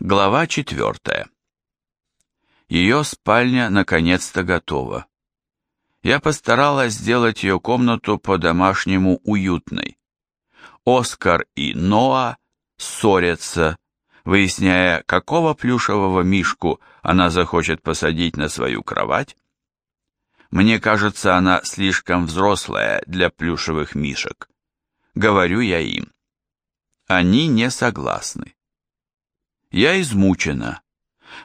Глава четвертая. Ее спальня наконец-то готова. Я постаралась сделать ее комнату по-домашнему уютной. Оскар и Ноа ссорятся, выясняя, какого плюшевого мишку она захочет посадить на свою кровать. Мне кажется, она слишком взрослая для плюшевых мишек. Говорю я им. Они не согласны. Я измучена.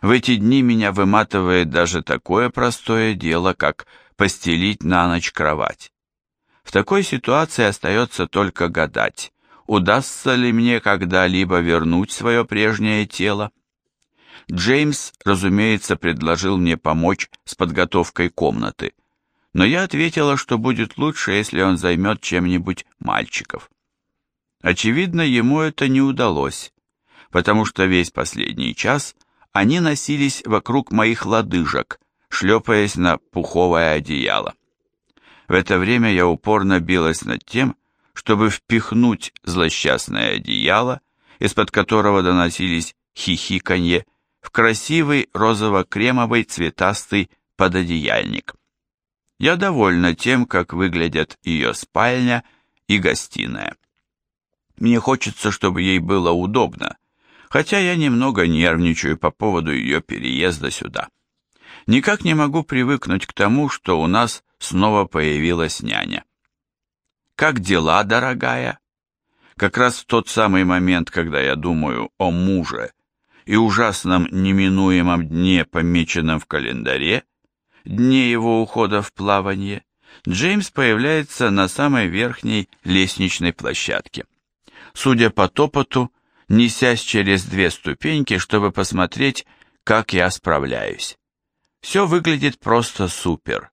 В эти дни меня выматывает даже такое простое дело, как постелить на ночь кровать. В такой ситуации остается только гадать, удастся ли мне когда-либо вернуть свое прежнее тело. Джеймс, разумеется, предложил мне помочь с подготовкой комнаты, но я ответила, что будет лучше, если он займет чем-нибудь мальчиков. Очевидно, ему это не удалось, потому что весь последний час они носились вокруг моих лодыжек, шлепаясь на пуховое одеяло. В это время я упорно билась над тем, чтобы впихнуть злосчастное одеяло, из-под которого доносились хихиканье, в красивый розово-кремовый цветастый пододеяльник. Я довольна тем, как выглядят ее спальня и гостиная. Мне хочется, чтобы ей было удобно, хотя я немного нервничаю по поводу ее переезда сюда. Никак не могу привыкнуть к тому, что у нас снова появилась няня. «Как дела, дорогая?» Как раз в тот самый момент, когда я думаю о муже и ужасном неминуемом дне, помеченном в календаре, дне его ухода в плавание, Джеймс появляется на самой верхней лестничной площадке. Судя по топоту, несясь через две ступеньки, чтобы посмотреть, как я справляюсь. Все выглядит просто супер.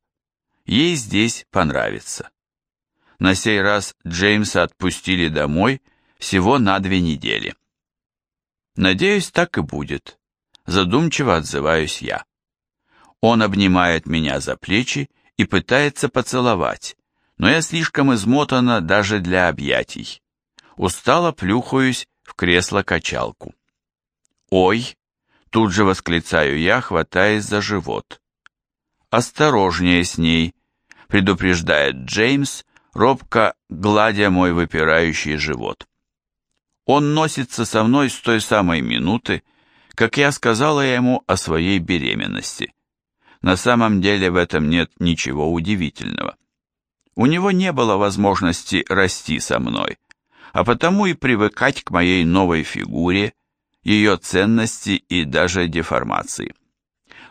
Ей здесь понравится. На сей раз Джеймса отпустили домой всего на две недели. Надеюсь, так и будет. Задумчиво отзываюсь я. Он обнимает меня за плечи и пытается поцеловать, но я слишком измотана даже для объятий. Устало плюхаюсь в кресло-качалку. «Ой!» — тут же восклицаю я, хватаясь за живот. «Осторожнее с ней!» — предупреждает Джеймс, робко гладя мой выпирающий живот. Он носится со мной с той самой минуты, как я сказала ему о своей беременности. На самом деле в этом нет ничего удивительного. У него не было возможности расти со мной, а потому и привыкать к моей новой фигуре, ее ценности и даже деформации.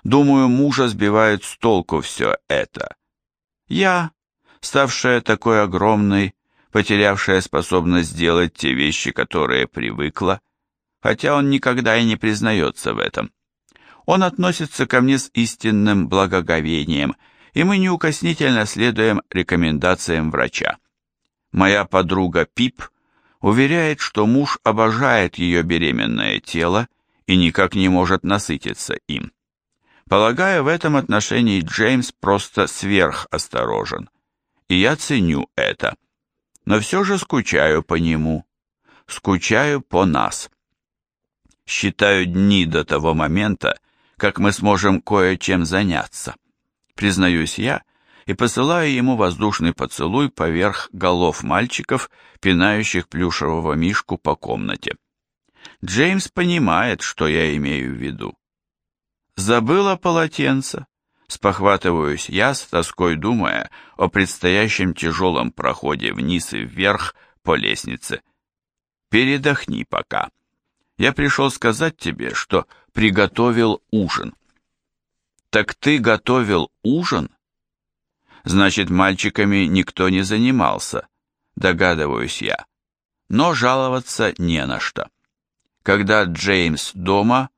Думаю, мужа сбивает с толку все это. Я, ставшая такой огромной, потерявшая способность делать те вещи, которые привыкла, хотя он никогда и не признается в этом. Он относится ко мне с истинным благоговением, и мы неукоснительно следуем рекомендациям врача. Моя подруга Пип – уверяет, что муж обожает ее беременное тело и никак не может насытиться им. Полагаю, в этом отношении Джеймс просто сверхосторожен, и я ценю это. Но все же скучаю по нему, скучаю по нас. Считаю дни до того момента, как мы сможем кое-чем заняться. Признаюсь я, и посылаю ему воздушный поцелуй поверх голов мальчиков, пинающих плюшевого мишку по комнате. Джеймс понимает, что я имею в виду. «Забыла полотенце?» Спохватываюсь я, с тоской думая о предстоящем тяжелом проходе вниз и вверх по лестнице. «Передохни пока. Я пришел сказать тебе, что приготовил ужин». «Так ты готовил ужин?» Значит, мальчиками никто не занимался, догадываюсь я. Но жаловаться не на что. Когда Джеймс дома,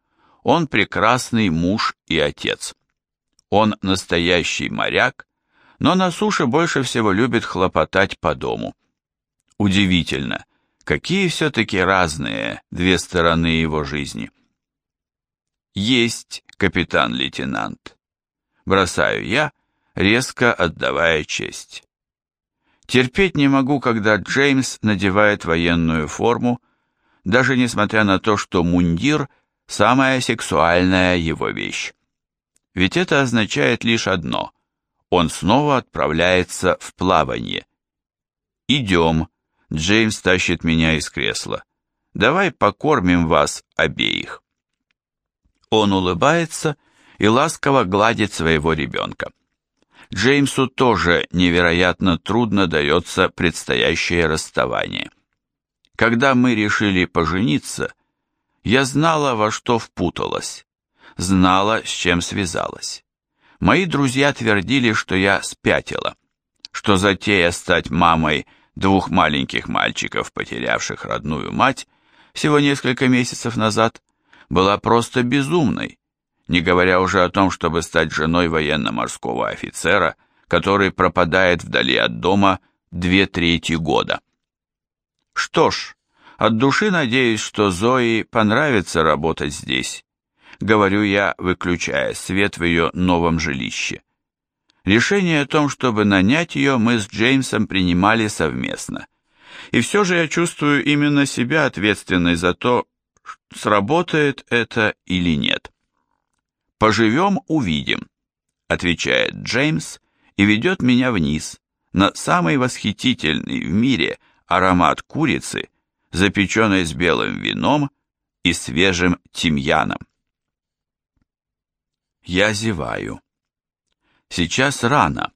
он прекрасный муж и отец. Он настоящий моряк, но на суше больше всего любит хлопотать по дому. Удивительно, какие все-таки разные две стороны его жизни. Есть, капитан-лейтенант. Бросаю я, резко отдавая честь. Терпеть не могу, когда Джеймс надевает военную форму, даже несмотря на то, что мундир самая сексуальная его вещь. Ведь это означает лишь одно – он снова отправляется в плавание. «Идем», – Джеймс тащит меня из кресла. «Давай покормим вас обеих». Он улыбается и ласково гладит своего ребенка. Джеймсу тоже невероятно трудно дается предстоящее расставание. Когда мы решили пожениться, я знала, во что впуталась, знала, с чем связалась. Мои друзья твердили, что я спятила, что затея стать мамой двух маленьких мальчиков, потерявших родную мать, всего несколько месяцев назад, была просто безумной, не говоря уже о том, чтобы стать женой военно-морского офицера, который пропадает вдали от дома две трети года. Что ж, от души надеюсь, что Зои понравится работать здесь, говорю я, выключая свет в ее новом жилище. Решение о том, чтобы нанять ее, мы с Джеймсом принимали совместно. И все же я чувствую именно себя ответственной за то, сработает это или нет. «Поживем, увидим», — отвечает Джеймс и ведет меня вниз, на самый восхитительный в мире аромат курицы, запеченной с белым вином и свежим тимьяном. Я зеваю. Сейчас рано,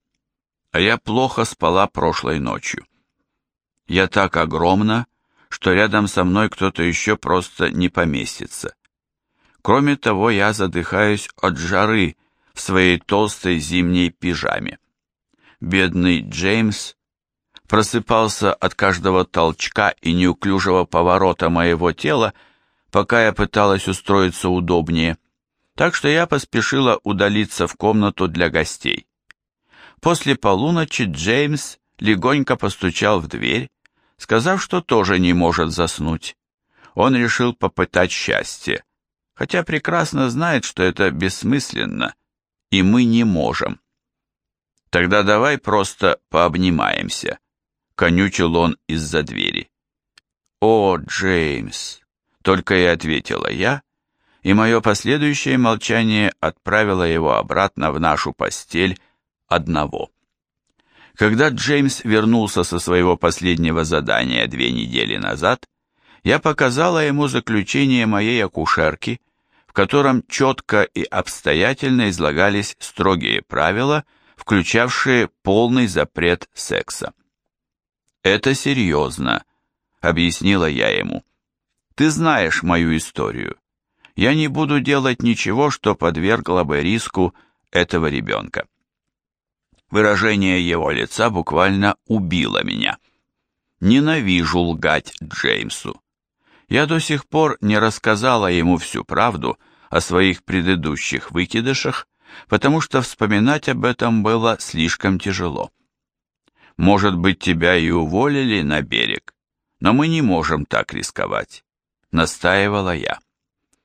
а я плохо спала прошлой ночью. Я так огромна, что рядом со мной кто-то еще просто не поместится. Кроме того, я задыхаюсь от жары в своей толстой зимней пижаме. Бедный Джеймс просыпался от каждого толчка и неуклюжего поворота моего тела, пока я пыталась устроиться удобнее, так что я поспешила удалиться в комнату для гостей. После полуночи Джеймс легонько постучал в дверь, сказав, что тоже не может заснуть. Он решил попытать счастье, хотя прекрасно знает, что это бессмысленно, и мы не можем. Тогда давай просто пообнимаемся, конючил он из-за двери. О, Джеймс, только и ответила я, и мое последующее молчание отправило его обратно в нашу постель одного. Когда Джеймс вернулся со своего последнего задания две недели назад, я показала ему заключение моей акушерки, в котором четко и обстоятельно излагались строгие правила, включавшие полный запрет секса. «Это серьезно», — объяснила я ему. «Ты знаешь мою историю. Я не буду делать ничего, что подвергло бы риску этого ребенка». Выражение его лица буквально убило меня. Ненавижу лгать Джеймсу я до сих пор не рассказала ему всю правду о своих предыдущих выкидышах, потому что вспоминать об этом было слишком тяжело. Может быть, тебя и уволили на берег, но мы не можем так рисковать, настаивала я.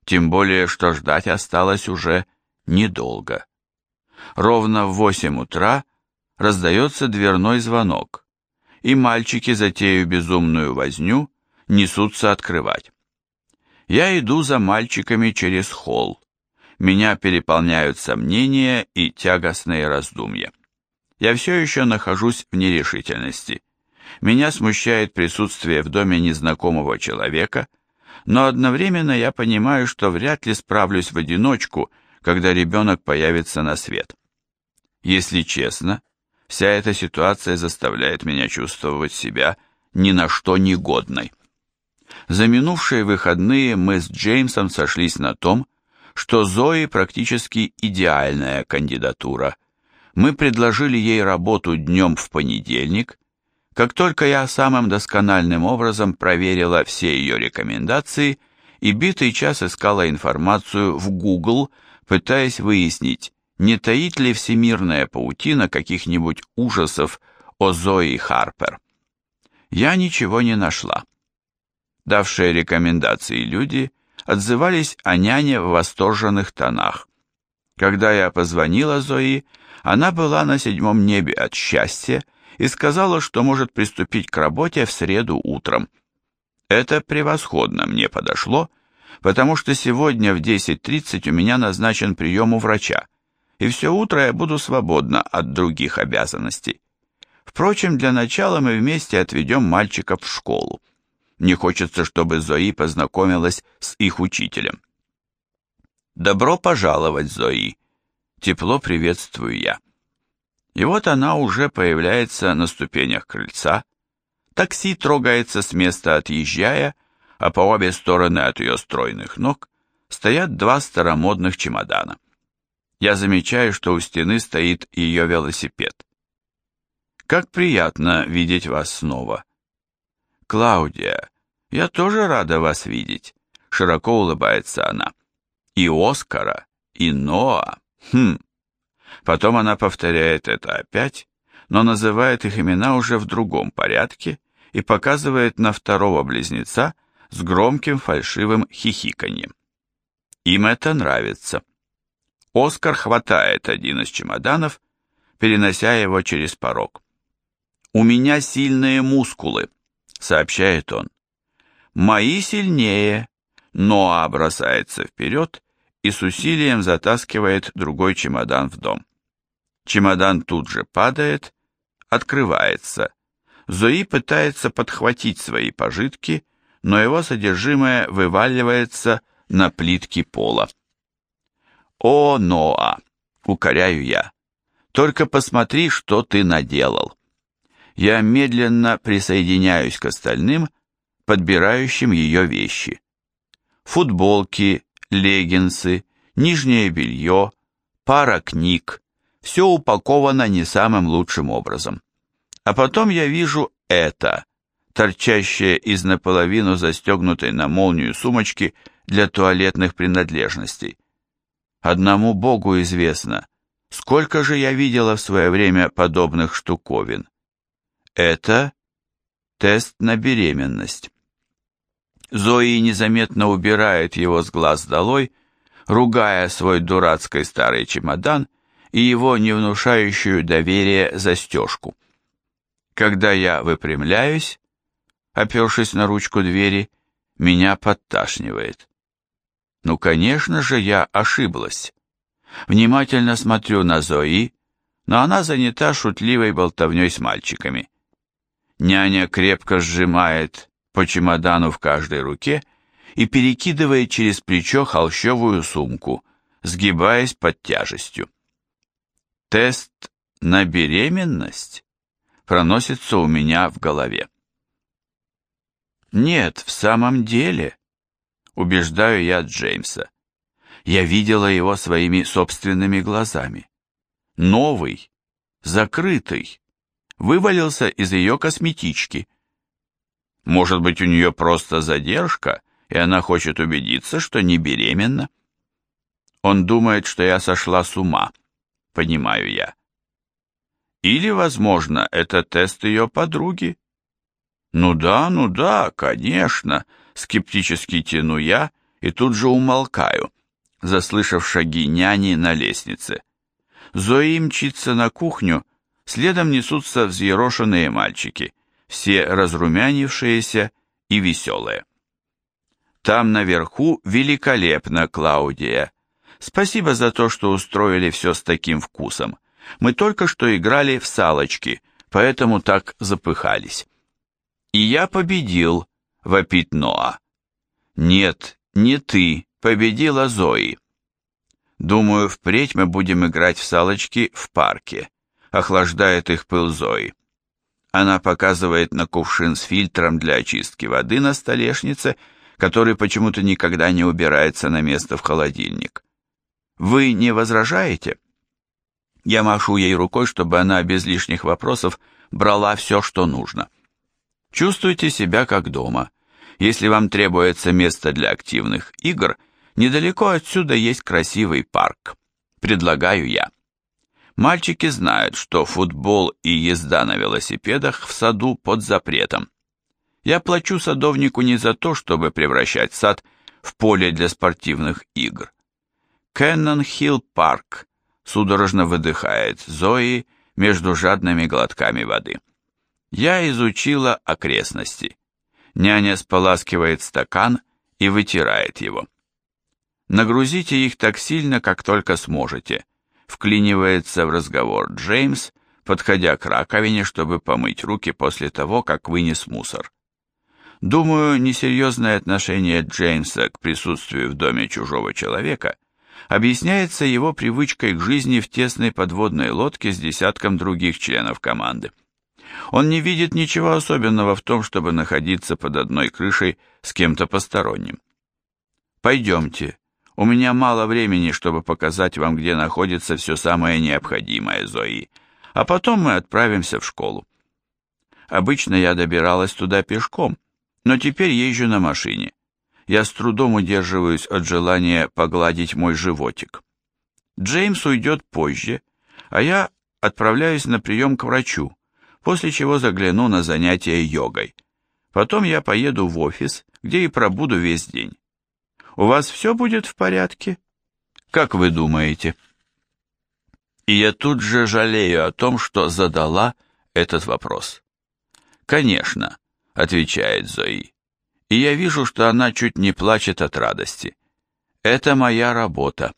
Тем более, что ждать осталось уже недолго. Ровно в восемь утра раздается дверной звонок, и мальчики, затею безумную возню, несутся открывать. Я иду за мальчиками через холл. Меня переполняют сомнения и тягостные раздумья. Я все еще нахожусь в нерешительности. Меня смущает присутствие в доме незнакомого человека, но одновременно я понимаю, что вряд ли справлюсь в одиночку, когда ребенок появится на свет. Если честно, вся эта ситуация заставляет меня чувствовать себя ни на что негодной. За минувшие выходные мы с Джеймсом сошлись на том, что Зои практически идеальная кандидатура. Мы предложили ей работу днем в понедельник. Как только я самым доскональным образом проверила все ее рекомендации и битый час искала информацию в Google, пытаясь выяснить, не таит ли всемирная паутина каких-нибудь ужасов о Зои Харпер. Я ничего не нашла давшие рекомендации люди, отзывались о няне в восторженных тонах. Когда я позвонила Зои, она была на седьмом небе от счастья и сказала, что может приступить к работе в среду утром. Это превосходно мне подошло, потому что сегодня в 10.30 у меня назначен прием у врача, и все утро я буду свободна от других обязанностей. Впрочем, для начала мы вместе отведем мальчиков в школу. Мне хочется, чтобы Зои познакомилась с их учителем. «Добро пожаловать, Зои!» Тепло приветствую я. И вот она уже появляется на ступенях крыльца. Такси трогается с места отъезжая, а по обе стороны от ее стройных ног стоят два старомодных чемодана. Я замечаю, что у стены стоит ее велосипед. Как приятно видеть вас снова. Клаудия, я тоже рада вас видеть, широко улыбается она. И Оскара, и Ноа. Хм. Потом она повторяет это опять, но называет их имена уже в другом порядке и показывает на второго близнеца с громким фальшивым хихиканьем. Им это нравится. Оскар хватает один из чемоданов, перенося его через порог. «У меня сильные мускулы», — сообщает он. «Мои сильнее», Ноа бросается вперед и с усилием затаскивает другой чемодан в дом. Чемодан тут же падает, открывается. Зои пытается подхватить свои пожитки, но его содержимое вываливается на плитки пола. «О, Ноа!» — укоряю я. «Только посмотри, что ты наделал!» Я медленно присоединяюсь к остальным, подбирающим ее вещи. Футболки, леггинсы, нижнее белье, пара книг, все упаковано не самым лучшим образом. А потом я вижу это, торчащее из наполовину застегнутой на молнию сумочки для туалетных принадлежностей. Одному Богу известно, сколько же я видела в свое время подобных штуковин. Это тест на беременность. Зои незаметно убирает его с глаз долой, ругая свой дурацкий старый чемодан и его не внушающую доверие застежку. Когда я выпрямляюсь, опершись на ручку двери, меня подташнивает. Ну, конечно же, я ошиблась. Внимательно смотрю на Зои, но она занята шутливой болтовней с мальчиками. Няня крепко сжимает по чемодану в каждой руке и перекидывает через плечо холщовую сумку, сгибаясь под тяжестью. Тест на беременность проносится у меня в голове. Нет, в самом деле, убеждаю я Джеймса. Я видела его своими собственными глазами. Новый, закрытый, вывалился из ее косметички – может быть, у нее просто задержка, и она хочет убедиться, что не беременна? Он думает, что я сошла с ума, понимаю я. Или, возможно, это тест ее подруги? Ну да, ну да, конечно, скептически тяну я и тут же умолкаю, заслышав шаги няни на лестнице. Зои мчится на кухню, следом несутся взъерошенные мальчики все разрумянившиеся и веселые. Там наверху великолепно, Клаудия. Спасибо за то, что устроили все с таким вкусом. Мы только что играли в салочки, поэтому так запыхались. И я победил, вопит Ноа. Нет, не ты, победила Зои. Думаю, впредь мы будем играть в салочки в парке. Охлаждает их пыл Зои. Она показывает на кувшин с фильтром для очистки воды на столешнице, который почему-то никогда не убирается на место в холодильник. «Вы не возражаете?» Я машу ей рукой, чтобы она без лишних вопросов брала все, что нужно. Чувствуйте себя как дома. Если вам требуется место для активных игр, недалеко отсюда есть красивый парк. Предлагаю я. Мальчики знают, что футбол и езда на велосипедах в саду под запретом. Я плачу садовнику не за то, чтобы превращать сад в поле для спортивных игр. Кеннон Хилл Парк судорожно выдыхает Зои между жадными глотками воды. Я изучила окрестности. Няня споласкивает стакан и вытирает его. Нагрузите их так сильно, как только сможете, вклинивается в разговор Джеймс, подходя к раковине, чтобы помыть руки после того, как вынес мусор. Думаю, несерьезное отношение Джеймса к присутствию в доме чужого человека объясняется его привычкой к жизни в тесной подводной лодке с десятком других членов команды. Он не видит ничего особенного в том, чтобы находиться под одной крышей с кем-то посторонним. «Пойдемте. У меня мало времени, чтобы показать вам, где находится все самое необходимое, Зои. А потом мы отправимся в школу». Обычно я добиралась туда пешком, но теперь езжу на машине. Я с трудом удерживаюсь от желания погладить мой животик. Джеймс уйдет позже, а я отправляюсь на прием к врачу, после чего загляну на занятия йогой. Потом я поеду в офис, где и пробуду весь день. У вас все будет в порядке? Как вы думаете? И я тут же жалею о том, что задала этот вопрос. Конечно, отвечает Зои. И я вижу, что она чуть не плачет от радости. Это моя работа,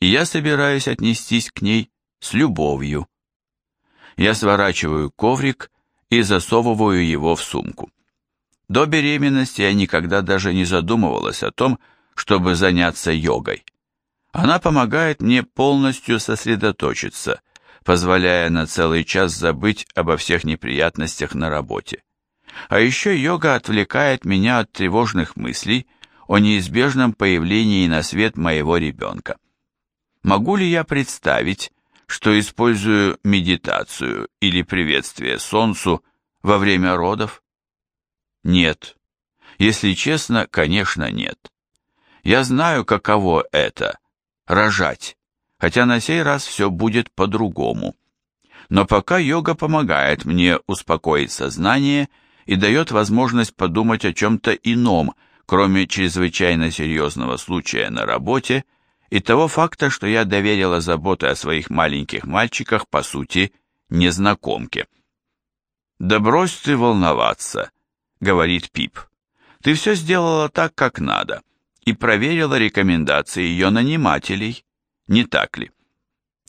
и я собираюсь отнестись к ней с любовью. Я сворачиваю коврик и засовываю его в сумку. До беременности я никогда даже не задумывалась о том, чтобы заняться йогой. Она помогает мне полностью сосредоточиться, позволяя на целый час забыть обо всех неприятностях на работе. А еще йога отвлекает меня от тревожных мыслей о неизбежном появлении на свет моего ребенка. Могу ли я представить, что использую медитацию или приветствие солнцу во время родов? Нет. Если честно, конечно, нет. Я знаю, каково это – рожать, хотя на сей раз все будет по-другому. Но пока йога помогает мне успокоить сознание – и дает возможность подумать о чем-то ином, кроме чрезвычайно серьезного случая на работе и того факта, что я доверила заботы о своих маленьких мальчиках, по сути, незнакомке. «Да брось ты волноваться», — говорит Пип. «Ты все сделала так, как надо, и проверила рекомендации ее нанимателей, не так ли?»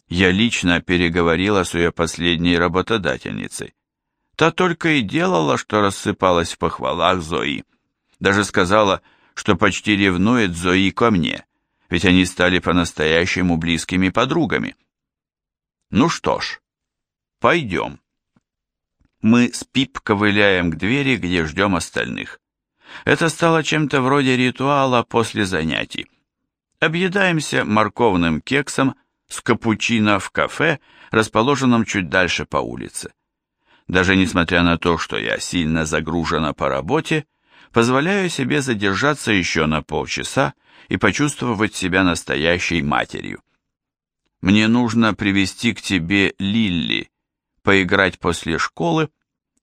Я лично переговорила с ее последней работодательницей. Та только и делала, что рассыпалась в похвалах Зои. Даже сказала, что почти ревнует Зои ко мне, ведь они стали по-настоящему близкими подругами. Ну что ж, пойдем. Мы с Пип ковыляем к двери, где ждем остальных. Это стало чем-то вроде ритуала после занятий. Объедаемся морковным кексом с капучино в кафе, расположенном чуть дальше по улице даже несмотря на то, что я сильно загружена по работе, позволяю себе задержаться еще на полчаса и почувствовать себя настоящей матерью. Мне нужно привести к тебе Лилли, поиграть после школы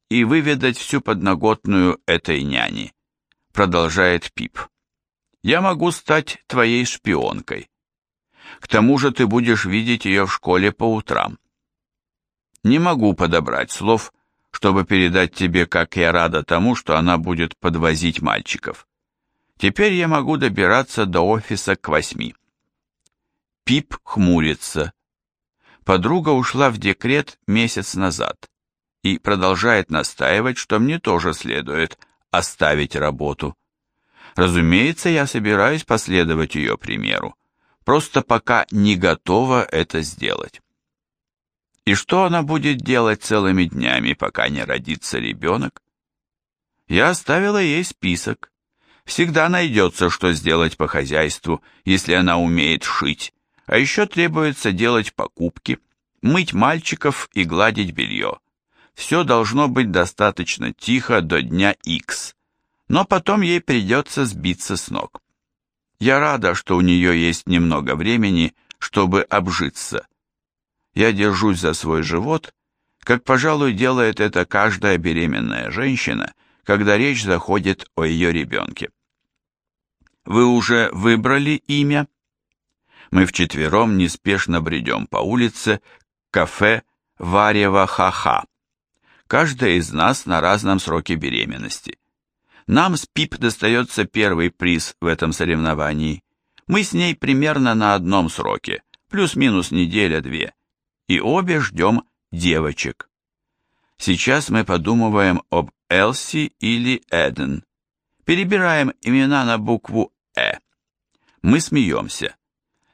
и выведать всю подноготную этой няни, продолжает Пип. Я могу стать твоей шпионкой. К тому же ты будешь видеть ее в школе по утрам. Не могу подобрать слов, чтобы передать тебе, как я рада тому, что она будет подвозить мальчиков. Теперь я могу добираться до офиса к восьми. Пип хмурится. Подруга ушла в декрет месяц назад и продолжает настаивать, что мне тоже следует оставить работу. Разумеется, я собираюсь последовать ее примеру, просто пока не готова это сделать. И что она будет делать целыми днями, пока не родится ребенок? Я оставила ей список. Всегда найдется, что сделать по хозяйству, если она умеет шить. А еще требуется делать покупки, мыть мальчиков и гладить белье. Все должно быть достаточно тихо до дня X, но потом ей придется сбиться с ног. Я рада, что у нее есть немного времени, чтобы обжиться я держусь за свой живот, как, пожалуй, делает это каждая беременная женщина, когда речь заходит о ее ребенке. Вы уже выбрали имя? Мы вчетвером неспешно бредем по улице кафе Варева Ха-Ха. Каждая из нас на разном сроке беременности. Нам с Пип достается первый приз в этом соревновании. Мы с ней примерно на одном сроке, плюс-минус неделя-две, и обе ждем девочек. Сейчас мы подумываем об Элси или Эден. Перебираем имена на букву «Э». Мы смеемся.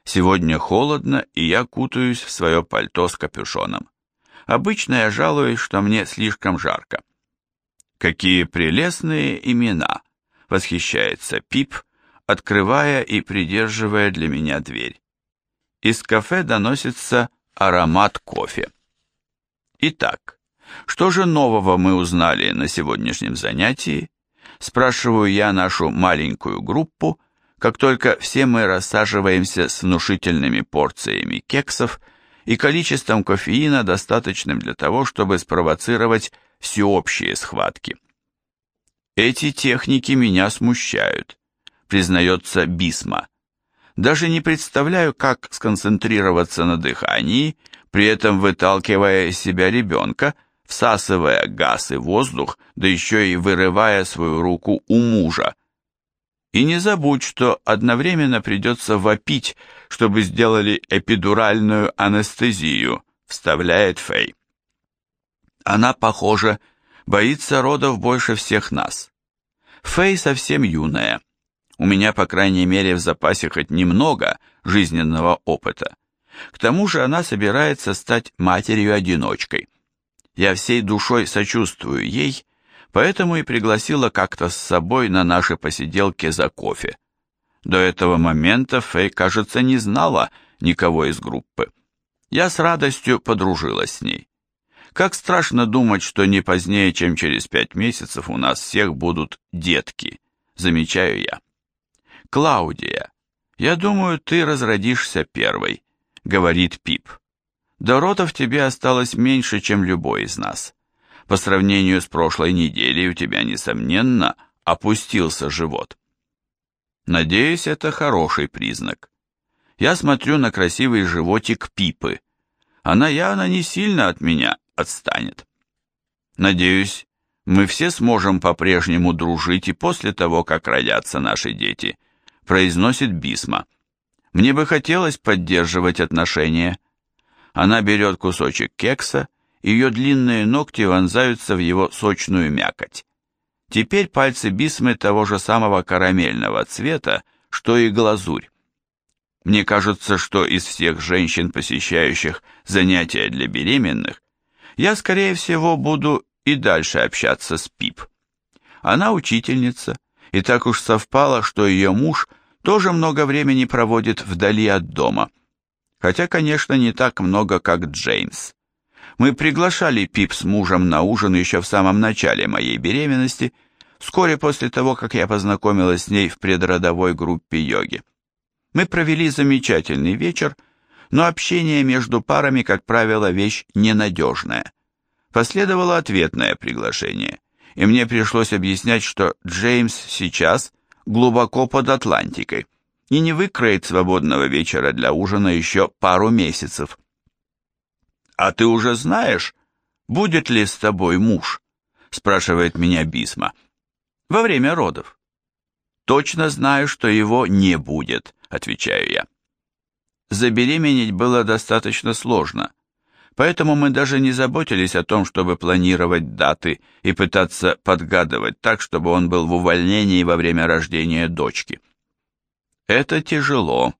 Сегодня холодно, и я кутаюсь в свое пальто с капюшоном. Обычно я жалуюсь, что мне слишком жарко. Какие прелестные имена, восхищается Пип, открывая и придерживая для меня дверь. Из кафе доносится аромат кофе. Итак, что же нового мы узнали на сегодняшнем занятии? Спрашиваю я нашу маленькую группу, как только все мы рассаживаемся с внушительными порциями кексов и количеством кофеина, достаточным для того, чтобы спровоцировать всеобщие схватки. Эти техники меня смущают, признается Бисма. Даже не представляю, как сконцентрироваться на дыхании, при этом выталкивая из себя ребенка, всасывая газ и воздух, да еще и вырывая свою руку у мужа. И не забудь, что одновременно придется вопить, чтобы сделали эпидуральную анестезию, вставляет Фэй. Она, похоже, боится родов больше всех нас. Фэй совсем юная. У меня, по крайней мере, в запасе хоть немного жизненного опыта. К тому же она собирается стать матерью-одиночкой. Я всей душой сочувствую ей, поэтому и пригласила как-то с собой на наши посиделки за кофе. До этого момента Фэй, кажется, не знала никого из группы. Я с радостью подружилась с ней. Как страшно думать, что не позднее, чем через пять месяцев у нас всех будут детки, замечаю я. Клаудия, я думаю, ты разродишься первой, говорит Пип. До родов тебе осталось меньше, чем любой из нас. По сравнению с прошлой неделей у тебя, несомненно, опустился живот. Надеюсь, это хороший признак. Я смотрю на красивый животик Пипы. Она явно не сильно от меня отстанет. Надеюсь, мы все сможем по-прежнему дружить и после того, как родятся наши дети, произносит Бисма. Мне бы хотелось поддерживать отношения. Она берет кусочек кекса, ее длинные ногти вонзаются в его сочную мякоть. Теперь пальцы Бисмы того же самого карамельного цвета, что и глазурь. Мне кажется, что из всех женщин, посещающих занятия для беременных, я, скорее всего, буду и дальше общаться с Пип. Она учительница, и так уж совпало, что ее муж тоже много времени проводит вдали от дома. Хотя, конечно, не так много, как Джеймс. Мы приглашали Пип с мужем на ужин еще в самом начале моей беременности, вскоре после того, как я познакомилась с ней в предродовой группе йоги. Мы провели замечательный вечер, но общение между парами, как правило, вещь ненадежная. Последовало ответное приглашение, и мне пришлось объяснять, что Джеймс сейчас глубоко под Атлантикой и не выкроет свободного вечера для ужина еще пару месяцев. «А ты уже знаешь, будет ли с тобой муж?» спрашивает меня Бисма. «Во время родов». «Точно знаю, что его не будет», отвечаю я. Забеременеть было достаточно сложно, поэтому мы даже не заботились о том, чтобы планировать даты и пытаться подгадывать так, чтобы он был в увольнении во время рождения дочки. Это тяжело,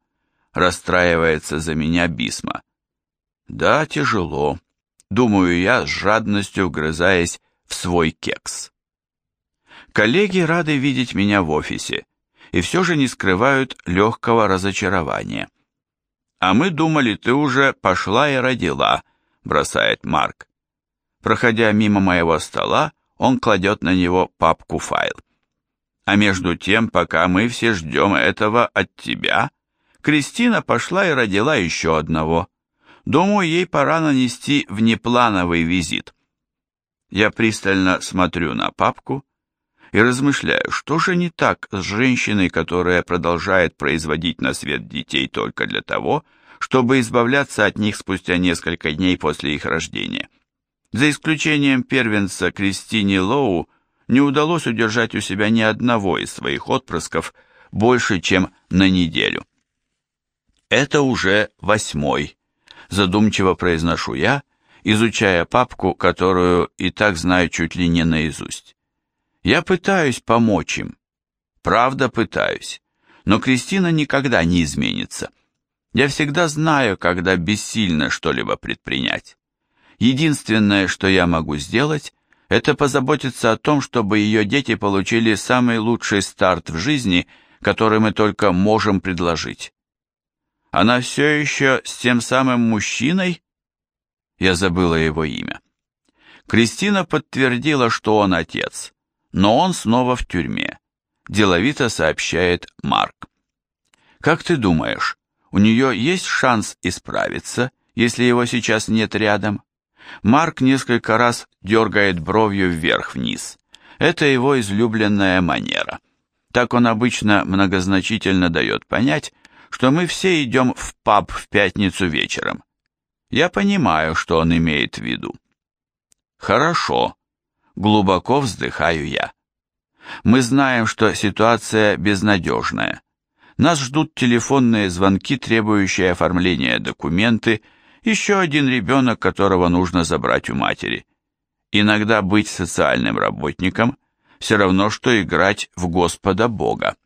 расстраивается за меня Бисма. Да, тяжело, думаю я, с жадностью вгрызаясь в свой кекс. Коллеги рады видеть меня в офисе и все же не скрывают легкого разочарования. «А мы думали, ты уже пошла и родила», — бросает Марк. Проходя мимо моего стола, он кладет на него папку-файл. А между тем, пока мы все ждем этого от тебя, Кристина пошла и родила еще одного. Думаю, ей пора нанести внеплановый визит. Я пристально смотрю на папку и размышляю, что же не так с женщиной, которая продолжает производить на свет детей только для того, чтобы избавляться от них спустя несколько дней после их рождения. За исключением первенца Кристини Лоу, не удалось удержать у себя ни одного из своих отпрысков больше, чем на неделю. Это уже восьмой, задумчиво произношу я, изучая папку, которую и так знаю чуть ли не наизусть. Я пытаюсь помочь им, правда пытаюсь, но Кристина никогда не изменится. Я всегда знаю, когда бессильно что-либо предпринять. Единственное, что я могу сделать, это позаботиться о том, чтобы ее дети получили самый лучший старт в жизни, который мы только можем предложить. Она все еще с тем самым мужчиной? Я забыла его имя. Кристина подтвердила, что он отец, но он снова в тюрьме, деловито сообщает Марк. Как ты думаешь, у нее есть шанс исправиться, если его сейчас нет рядом? Марк несколько раз дергает бровью вверх-вниз. Это его излюбленная манера. Так он обычно многозначительно дает понять, что мы все идем в паб в пятницу вечером. Я понимаю, что он имеет в виду. Хорошо. Глубоко вздыхаю я. Мы знаем, что ситуация безнадежная. Нас ждут телефонные звонки, требующие оформления документы, еще один ребенок, которого нужно забрать у матери. Иногда быть социальным работником все равно, что играть в Господа Бога.